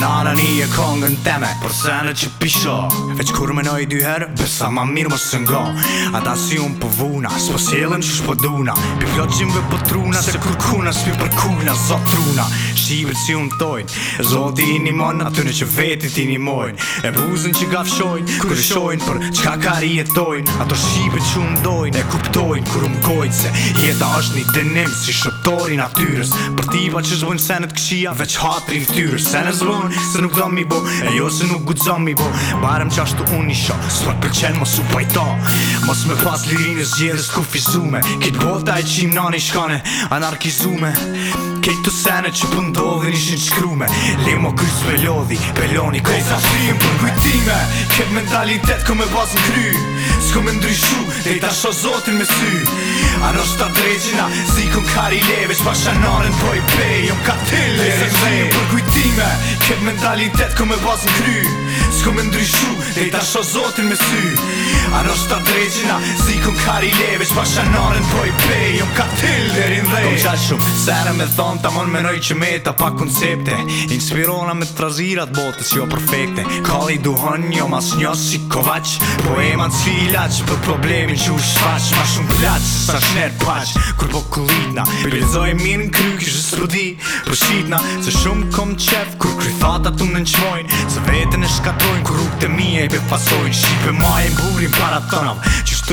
Nana një e kongën teme Por se që pisho Veç kur me nojë dyher Besa ma mirë më së Ata si unë për po vuna Spo si që shpëduna duna Pi vloqim vë për truna Se kur kuna s'pi për kuna Zot truna Shqibët si unë tojnë Zot i një mon A të në që vetit i një mojnë E buzën që gafshojnë Kër e shojnë Për qka ka rjetojnë Ato shqibët që unë dojnë E kuptojnë Kur Se jeta është një denim Si unë Se nuk dham i bo, e jo se nuk gu dham i bo Barem që ashtu unë i shok, s'ma pëlqen mos u pajta Mos me pas lirinës gjithës ku fizume Kitë bolta e qim nani shkane, anarkizume Kitë bolta Këtë të sene që pëndodhin ishin qkrume Limo kërës me lodhi, peloni kërës Kërës sa frim për kujtime Këtë mentalitet ku me basë në kry Sko me ndryshu, dhe i ta shë zotin me sy A në shta dreqina, si kën kari leve Që pa shanarën po i pej, jom ka tille Kërës sa frim për kujtime Këtë mentalitet ku me basë në kry Sko me ndryshu, dhe i ta shë zotin me sy A në shta dreqina, si kën kari leve Që pa shanarën po i pej, jom ka tille kom qa shumë Sere me thonë ta mon menoj që me ta pa koncepte Inspirona me trazirat botës jo perfekte Kalli duhon një mas një si kovac Po e man si i për problemin që u shfaq Ma shumë klac sa shner paq Kur po kulitna Bilzoj min në kryk i shës rudi Për shqitna Se shumë kom qef kur kry thata të më në Se vetën e shkatojn Kur rukët e mija i pe Shqipe ma para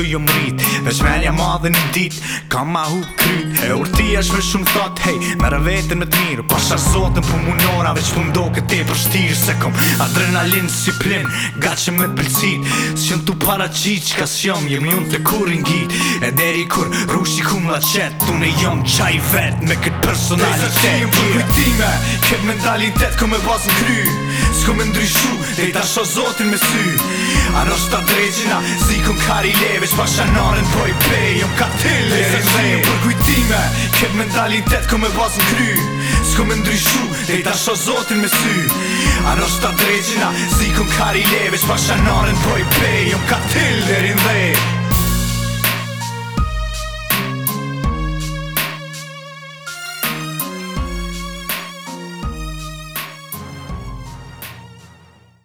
këtu ju jo mrit Veç melja madhe një dit Kam ma hu kryt E urti e shme shumë thot Hej, me vetën me të mirë Pasha po sotën për munora Veç për mdo këtë e për shtirë Se kom adrenalin si plin Ga që me pëlcit Së qëm tu para qit Qka së jom Jem jun të kur ngit E deri kur i kum la qet Tune jom qaj vet Me këtë personalitet Dej zë qim për kujtime Këtë mentalitet Këm me pas në kry Sko me ndryshu Dej ta shozotin me sy Ano shta drejgjina Zikon kari leve veç bashanarën po i pej Jom ka tëllë e rëmë Lesa shumë për kujtime Këtë mentalitet ko me basë kry Sko ndryshu dhe i ta sho zotin me sy A në shta dreqina Zikon kari le veç bashanarën po i pej Jom ka tëllë e rëmë